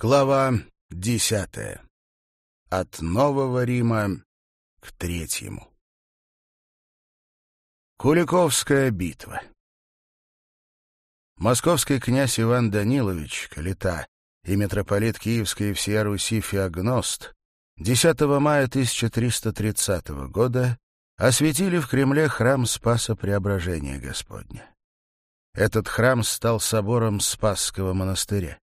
Глава десятая. От Нового Рима к Третьему. Куликовская битва. Московский князь Иван Данилович, Калита, и митрополит Киевской всея Руси Феогност 10 мая 1330 года осветили в Кремле храм Спаса Преображения Господня. Этот храм стал собором Спасского монастыря.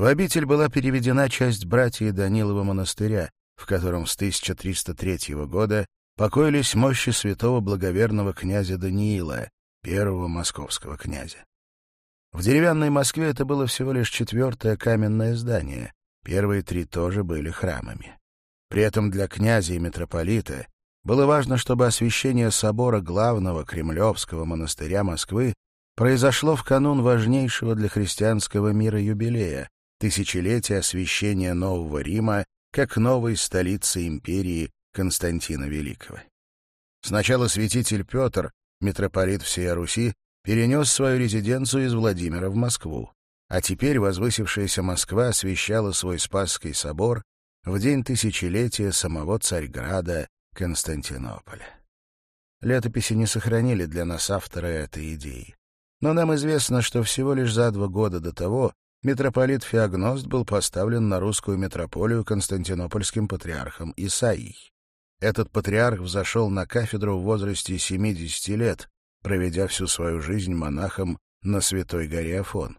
В обитель была переведена часть братья Данилова монастыря, в котором с 1303 года покоились мощи святого благоверного князя Даниила, первого московского князя. В деревянной Москве это было всего лишь четвертое каменное здание, первые три тоже были храмами. При этом для князя и митрополита было важно, чтобы освящение собора главного Кремлевского монастыря Москвы произошло в канун важнейшего для христианского мира юбилея тысячелетие освящения Нового Рима как новой столицы империи Константина Великого. Сначала святитель Петр, митрополит всей Руси, перенес свою резиденцию из Владимира в Москву, а теперь возвысившаяся Москва освящала свой Спасский собор в день тысячелетия самого Царьграда Константинополя. Летописи не сохранили для нас автора этой идеи, но нам известно, что всего лишь за два года до того митрополит Феогност был поставлен на русскую митрополию константинопольским патриархом Исаией. Этот патриарх взошел на кафедру в возрасте 70 лет, проведя всю свою жизнь монахом на Святой горе Афон.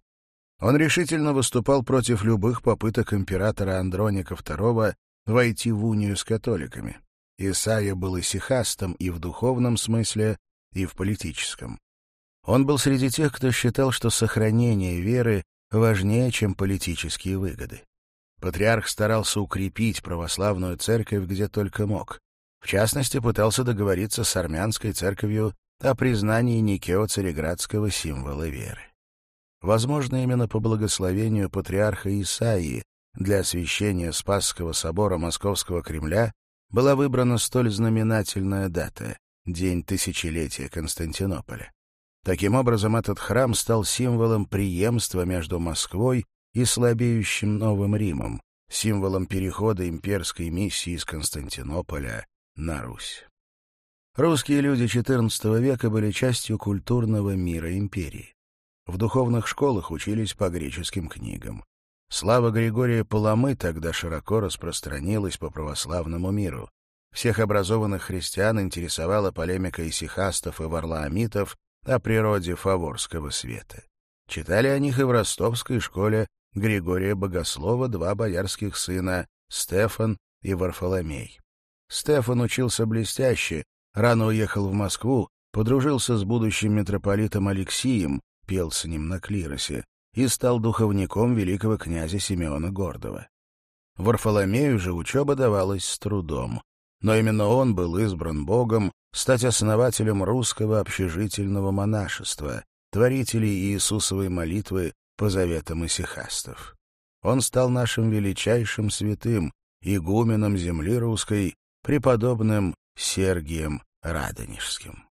Он решительно выступал против любых попыток императора Андроника II войти в унию с католиками. Исаия был исихастом и в духовном смысле, и в политическом. Он был среди тех, кто считал, что сохранение веры важнее, чем политические выгоды. Патриарх старался укрепить православную церковь где только мог. В частности, пытался договориться с армянской церковью о признании Никео-Цареградского символа веры. Возможно, именно по благословению патриарха Исаии для освящения Спасского собора Московского Кремля была выбрана столь знаменательная дата — День тысячелетия Константинополя. Таким образом, этот храм стал символом преемства между Москвой и слабеющим Новым Римом, символом перехода имперской миссии из Константинополя на Русь. Русские люди XIV века были частью культурного мира империи. В духовных школах учились по греческим книгам. Слава Григория Паламы тогда широко распространилась по православному миру. Всех образованных христиан интересовала полемика исихастов и варлаамитов о природе фаворского света. Читали о них и в ростовской школе Григория Богослова два боярских сына Стефан и Варфоломей. Стефан учился блестяще, рано уехал в Москву, подружился с будущим митрополитом Алексием, пел с ним на клиросе, и стал духовником великого князя Симеона Гордова. Варфоломею же учеба давалась с трудом, но именно он был избран Богом стать основателем русского общежительного монашества, творителей Иисусовой молитвы по заветам исихастов. Он стал нашим величайшим святым, игуменом земли русской, преподобным Сергием Радонежским.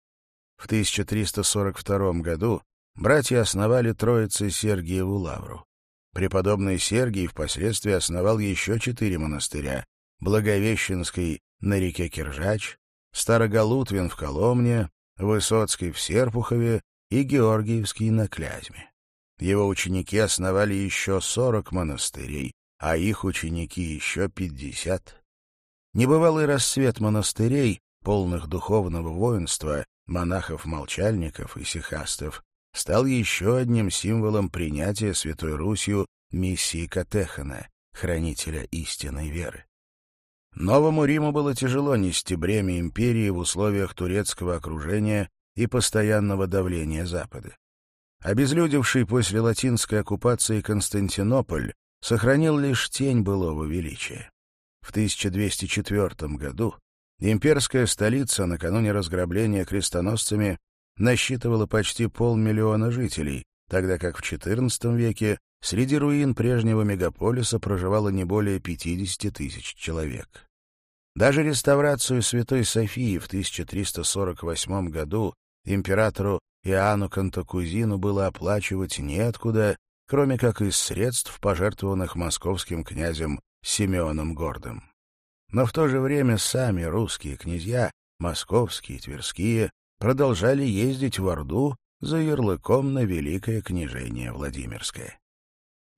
В 1342 году братья основали Троицы Сергиеву Лавру. Преподобный Сергий впоследствии основал еще четыре монастыря — Благовещенский на реке Киржач, Староголутвин в Коломне, Высоцкий в Серпухове и Георгиевский на Клязьме. Его ученики основали еще 40 монастырей, а их ученики еще 50. Небывалый расцвет монастырей, полных духовного воинства, монахов-молчальников и сихастов, стал еще одним символом принятия Святой Русью миссии Катехана, хранителя истинной веры. Новому Риму было тяжело нести бремя империи в условиях турецкого окружения и постоянного давления Запада. Обезлюдевший после латинской оккупации Константинополь сохранил лишь тень былого величия. В 1204 году имперская столица накануне разграбления крестоносцами насчитывала почти полмиллиона жителей, тогда как в XIV веке Среди руин прежнего мегаполиса проживало не более 50 тысяч человек. Даже реставрацию Святой Софии в 1348 году императору Иоанну Кантакузину было оплачивать неоткуда, кроме как из средств, пожертвованных московским князем Симеоном Гордым. Но в то же время сами русские князья, московские, и тверские, продолжали ездить в Орду за ярлыком на Великое княжение Владимирское.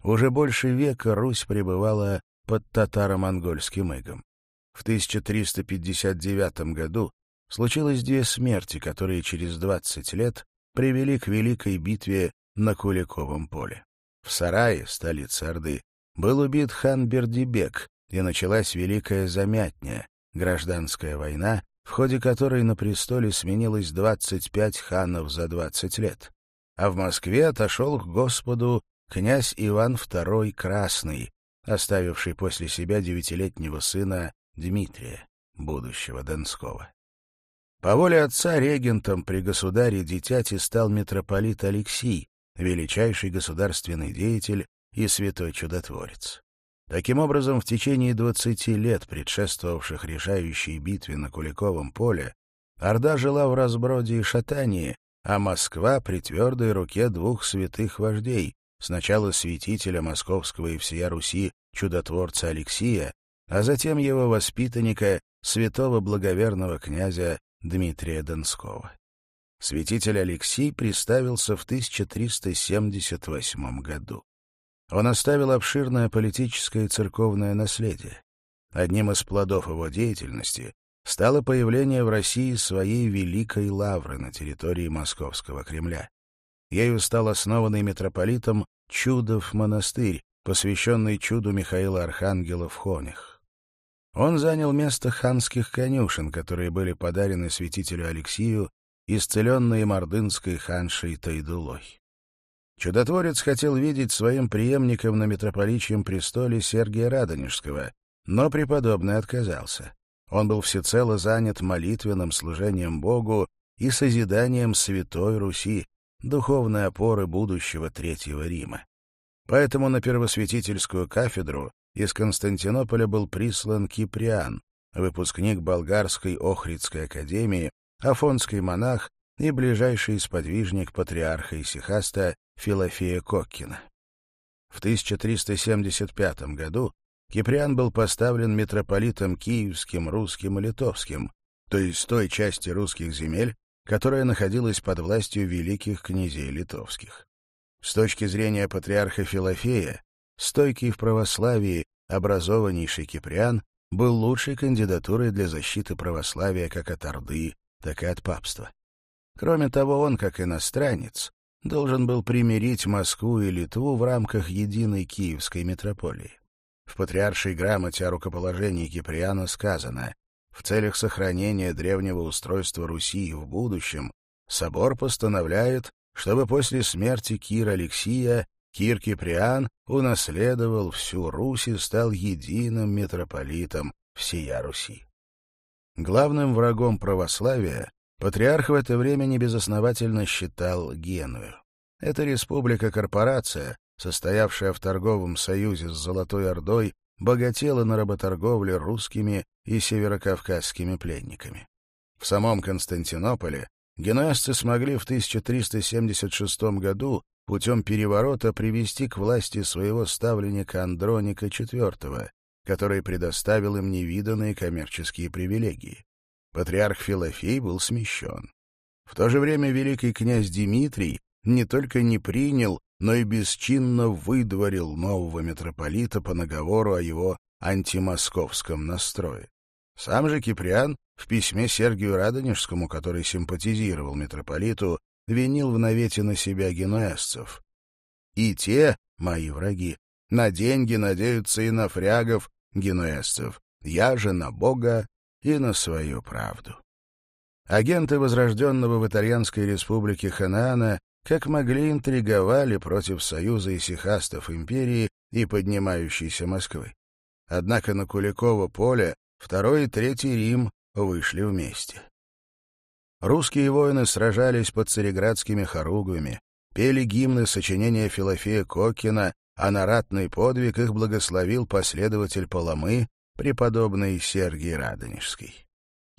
Уже больше века Русь пребывала под татаро-монгольским игом. В 1359 году случилось две смерти, которые через 20 лет привели к великой битве на Куликовом поле. В Сарае, столице Орды, был убит хан Бердибек, и началась Великая Замятня, гражданская война, в ходе которой на престоле сменилось 25 ханов за 20 лет. А в Москве отошел к Господу князь Иван II Красный, оставивший после себя девятилетнего сына Дмитрия, будущего Донского. По воле отца регентом при государе дитяти стал митрополит Алексий, величайший государственный деятель и святой чудотворец. Таким образом, в течение 20 лет, предшествовавших решающей битве на Куликовом поле, Орда жила в разброде и шатании, а Москва — при твердой руке двух святых вождей сначала святителя московского и всея Руси чудотворца Алексия, а затем его воспитанника, святого благоверного князя Дмитрия Донского. Святитель Алексий приставился в 1378 году. Он оставил обширное политическое и церковное наследие. Одним из плодов его деятельности стало появление в России своей Великой Лавры на территории Московского Кремля. Ею стал основанный митрополитом Чудов монастырь, посвященный чуду Михаила Архангела в Хонях. Он занял место ханских конюшен, которые были подарены святителю Алексию, исцеленной мордынской ханшей Тайдулой. Чудотворец хотел видеть своим преемником на митрополичьем престоле Сергия Радонежского, но преподобный отказался. Он был всецело занят молитвенным служением Богу и созиданием Святой Руси, духовной опоры будущего Третьего Рима. Поэтому на первосвятительскую кафедру из Константинополя был прислан Киприан, выпускник Болгарской Охридской академии, афонский монах и ближайший сподвижник патриарха Исихаста Филофея Коккина. В 1375 году Киприан был поставлен митрополитом киевским, русским и литовским, то есть той части русских земель, которая находилась под властью великих князей литовских. С точки зрения патриарха Филофея, стойкий в православии, образованнейший киприан был лучшей кандидатурой для защиты православия как от Орды, так и от папства. Кроме того, он, как иностранец, должен был примирить Москву и Литву в рамках единой киевской митрополии. В патриаршей грамоте о рукоположении Киприана сказано в целях сохранения древнего устройства Руси в будущем собор постановляет, чтобы после смерти Кира Алексия Кир Киприан унаследовал всю Русь и стал единым митрополитом всея Руси. Главным врагом православия патриарх в это время небезосновательно считал Геную. Это республика-корпорация, состоявшая в торговом союзе с Золотой Ордой богатела на работорговле русскими и северокавказскими пленниками. В самом Константинополе генуэзцы смогли в 1376 году путем переворота привести к власти своего ставленника Андроника IV, который предоставил им невиданные коммерческие привилегии. Патриарх Филофей был смещен. В то же время великий князь Дмитрий не только не принял, но и бесчинно выдворил нового митрополита по наговору о его антимосковском настрое. Сам же Киприан в письме Сергию Радонежскому, который симпатизировал митрополиту, винил в навете на себя генуэзцев. «И те, мои враги, на деньги надеются и на фрягов, генуэзцев, я же на Бога и на свою правду». Агенты Возрожденного в Итальянской республике Ханаана как могли интриговали против союза исихастов империи и поднимающейся Москвы. Однако на Куликово поле Второй и Третий Рим вышли вместе. Русские воины сражались под цареградскими хоругвами, пели гимны сочинения Филофея Кокина, а на ратный подвиг их благословил последователь Поломы, преподобный Сергий Радонежский.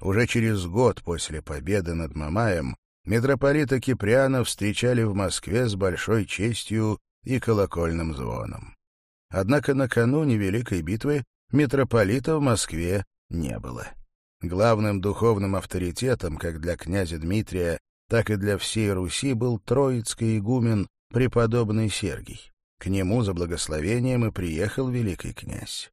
Уже через год после победы над Мамаем митрополита Киприана встречали в Москве с большой честью и колокольным звоном. Однако накануне Великой битвы митрополита в Москве не было. Главным духовным авторитетом как для князя Дмитрия, так и для всей Руси был троицкий игумен преподобный Сергий. К нему за благословением и приехал великий князь.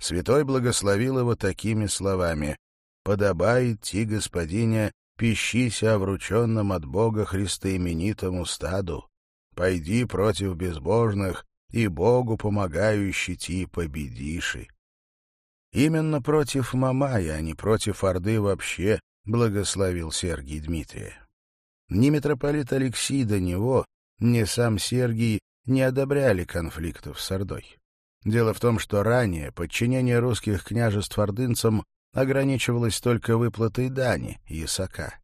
Святой благословил его такими словами «Подобает ти, господиня» пищися о врученном от Бога христоименитому стаду, пойди против безбожных, и Богу помогающий ти победиши. Именно против Мамая, а не против Орды вообще, благословил Сергий Дмитрия. Ни митрополит Алексий до него, ни сам Сергий не одобряли конфликтов с Ордой. Дело в том, что ранее подчинение русских княжеств ордынцам ограничивалась только выплатой дани, ясака.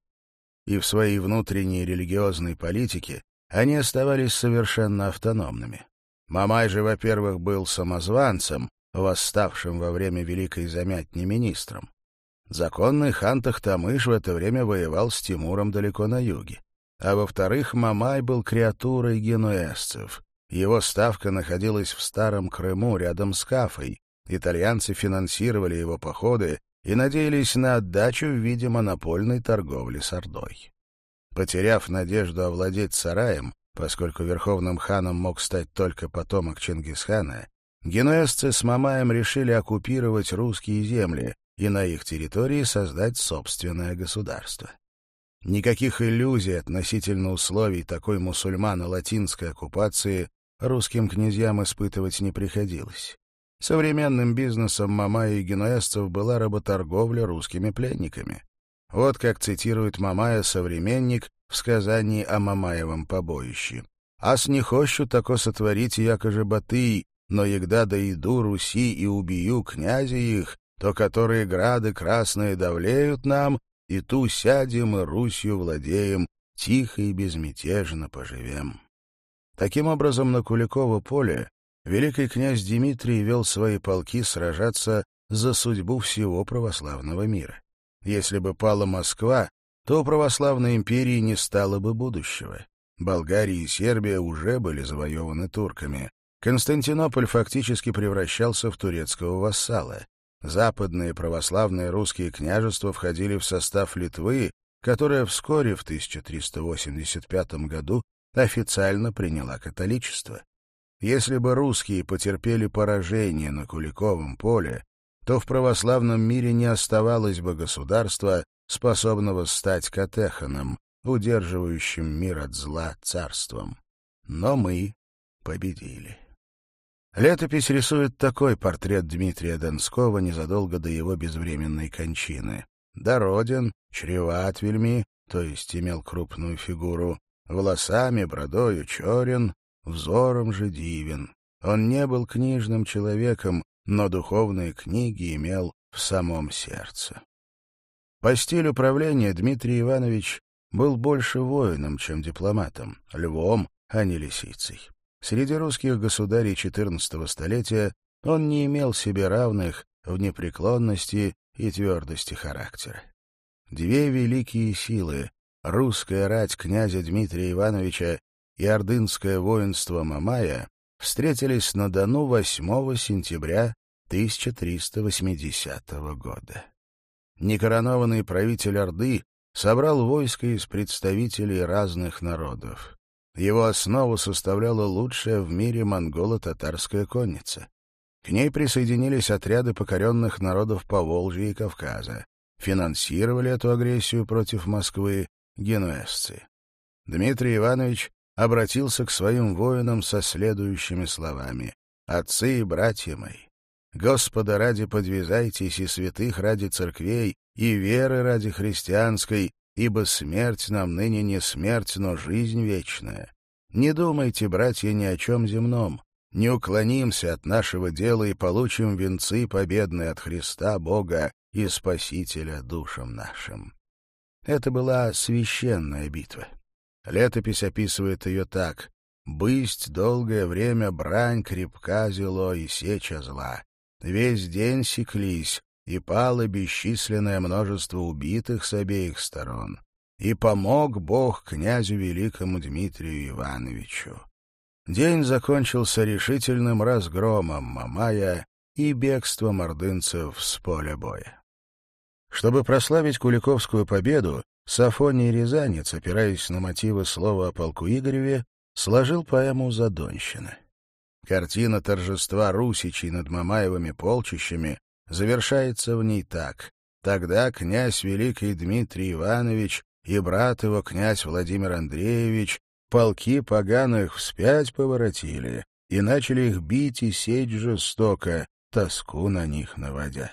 И в своей внутренней религиозной политике они оставались совершенно автономными. Мамай же, во-первых, был самозванцем, восставшим во время Великой Замятни министром. Законный хан Тахтамыш в это время воевал с Тимуром далеко на юге. А во-вторых, Мамай был креатурой генуэзцев. Его ставка находилась в Старом Крыму рядом с Кафой. Итальянцы финансировали его походы и надеялись на отдачу в виде монопольной торговли с Ордой. Потеряв надежду овладеть сараем, поскольку верховным ханом мог стать только потомок Чингисхана, генуэзцы с Мамаем решили оккупировать русские земли и на их территории создать собственное государство. Никаких иллюзий относительно условий такой мусульмано-латинской оккупации русским князьям испытывать не приходилось. Современным бизнесом Мамая и генуэзцев была работорговля русскими пленниками. Вот как цитирует Мамая современник в сказании о Мамаевом побоище. «Ас не хочу тако сотворить, якоже баты, но егда дойду Руси и убью князи их, то которые грады красные давлеют нам, и ту сядем и Русью владеем, тихо и безмятежно поживем». Таким образом, на Куликово поле великий князь Дмитрий вел свои полки сражаться за судьбу всего православного мира. Если бы пала Москва, то у православной империи не стало бы будущего. Болгария и Сербия уже были завоеваны турками. Константинополь фактически превращался в турецкого вассала. Западные православные русские княжества входили в состав Литвы, которая вскоре в 1385 году официально приняла католичество. Если бы русские потерпели поражение на Куликовом поле, то в православном мире не оставалось бы государства, способного стать катеханом, удерживающим мир от зла царством. Но мы победили. Летопись рисует такой портрет Дмитрия Донского незадолго до его безвременной кончины. Дороден, чреват вельми, то есть имел крупную фигуру, волосами, бродою черен, взором же дивен. Он не был книжным человеком, но духовные книги имел в самом сердце. По стилю правления Дмитрий Иванович был больше воином, чем дипломатом, львом, а не лисицей. Среди русских государей XIV столетия он не имел себе равных в непреклонности и твердости характера. Две великие силы — русская рать князя Дмитрия Ивановича и ордынское воинство Мамая встретились на Дону 8 сентября 1380 года. Некоронованный правитель Орды собрал войско из представителей разных народов. Его основу составляла лучшая в мире монголо-татарская конница. К ней присоединились отряды покоренных народов Поволжья и Кавказа. Финансировали эту агрессию против Москвы генуэзцы. Дмитрий Иванович обратился к своим воинам со следующими словами. «Отцы и братья мои, Господа ради подвязайтесь и святых ради церквей, и веры ради христианской, ибо смерть нам ныне не смерть, но жизнь вечная. Не думайте, братья, ни о чем земном. Не уклонимся от нашего дела и получим венцы победные от Христа Бога и Спасителя душам нашим». Это была священная битва. Летопись описывает ее так. «Бысть долгое время брань крепка зело и сеча зла. Весь день секлись, и пало бесчисленное множество убитых с обеих сторон. И помог Бог князю великому Дмитрию Ивановичу». День закончился решительным разгромом Мамая и бегством ордынцев с поля боя. Чтобы прославить Куликовскую победу, Сафоний Рязанец, опираясь на мотивы слова о полку Игореве, сложил поэму «Задонщина». Картина торжества русичей над Мамаевыми полчищами завершается в ней так. Тогда князь Великий Дмитрий Иванович и брат его князь Владимир Андреевич полки поганых вспять поворотили и начали их бить и сеть жестоко, тоску на них наводя.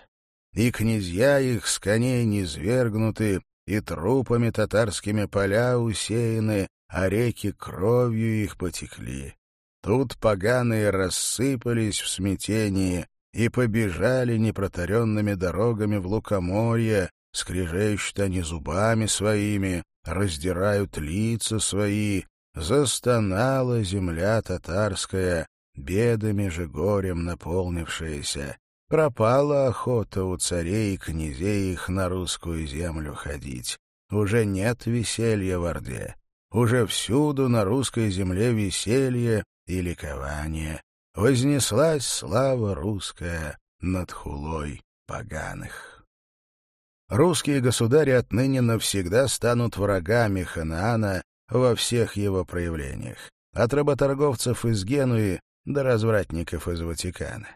И князья их с коней низвергнуты, и трупами татарскими поля усеяны, а реки кровью их потекли. Тут поганые рассыпались в смятении и побежали непротаренными дорогами в лукоморье, скрежещут они зубами своими, раздирают лица свои. Застонала земля татарская, бедами же горем наполнившаяся. Пропала охота у царей и князей их на русскую землю ходить. Уже нет веселья в Орде. Уже всюду на русской земле веселье и ликование. Вознеслась слава русская над хулой поганых. Русские государи отныне навсегда станут врагами Ханаана во всех его проявлениях, от работорговцев из Генуи до развратников из Ватикана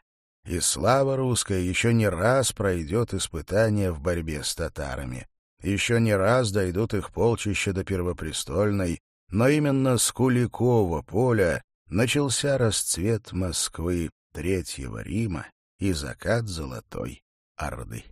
и слава русская еще не раз пройдет испытания в борьбе с татарами. Еще не раз дойдут их полчища до Первопрестольной, но именно с Куликова поля начался расцвет Москвы Третьего Рима и закат Золотой Орды.